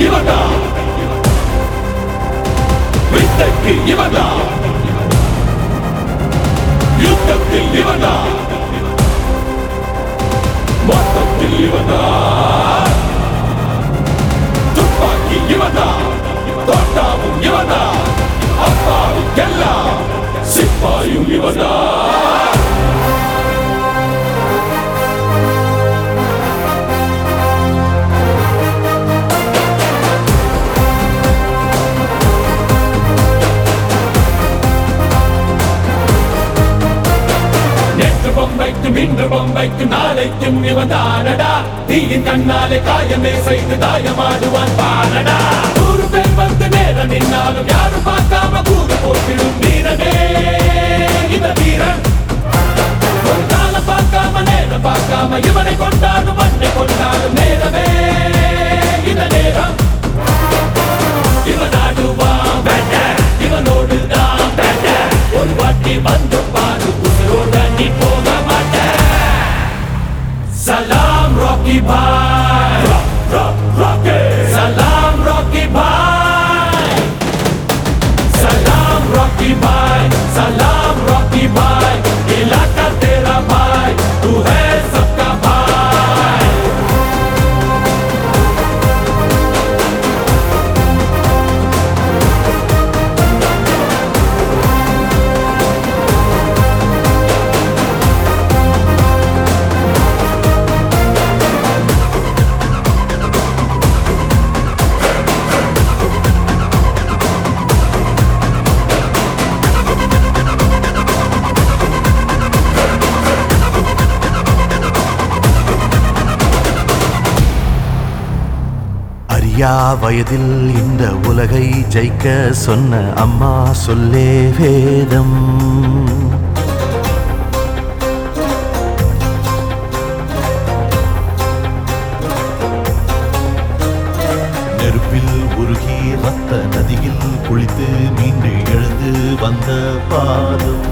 இவனா வித்தைக்கு இவனா யுத்தத்தில் இவனா மொத்தத்தில் இவனா துப்பாக்கி இவனா தோட்டாவும் இவனா அப்பாவுக்கெல்லாம் சிப்பாயும் இவனா நாளைக்கும் இன்று பொம்மைக்கும் நாளைக்கும் இவன் தானடா. தீயின் கண்ணாலே காயமே செய்து தாயமாடுவான் பாரடா நூறு பேர் வந்து நேரம் நின்னாலும் யாரும் பார்க்காம கூட போட்டிடும் வீரனே. இந்த வீரன் ஒரு நாளை பார்க்காம நேரம் பார்க்காம இவனை கொண்டாடும் மண்ணை கொண்டாடும் நேரமே. இந்த நேரம் सलाम रॉकी भाई सलाम रॉकी भाई सलाम रॉकी भाई सलाम ஐயா வயதில் இந்த உலகை ஜெயிக்க சொன்ன அம்மா சொல்லே வேதம். நெருப்பில் உருகி ரத்த நதியில் குளித்து மீண்டு எழுந்து வந்த பாதம்.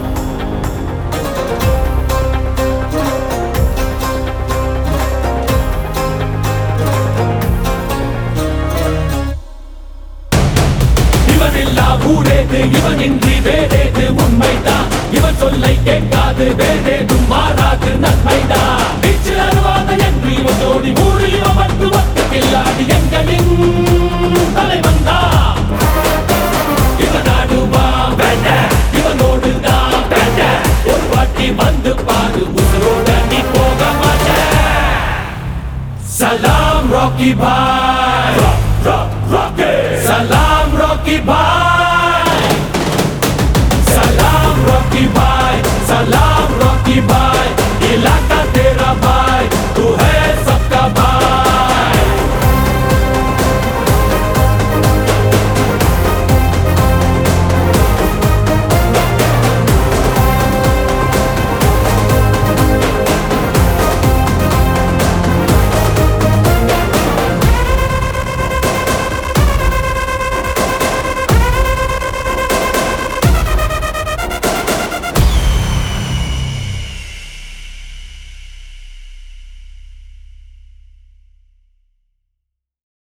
ஊரேது இவன் இன்றி வேறேது உண்மைதான் இவன் சொல்லை கேட்காது வேறேதும் மாறாது நன்மைதான் வீச்சில் அருவாத என்று இவன் ஜோடி ஊரில் இவன் வந்து வந்த கில்லாடி எங்களின் தலைவன் இவன் ஆடுவான் வேண்ட இவனோடு ஒரு வாட்டி வந்து பாரு உசுரோட நீ போக மாட்ட. சலாம் ராக்கி பாய். சலாம் ராக்கி பாய்.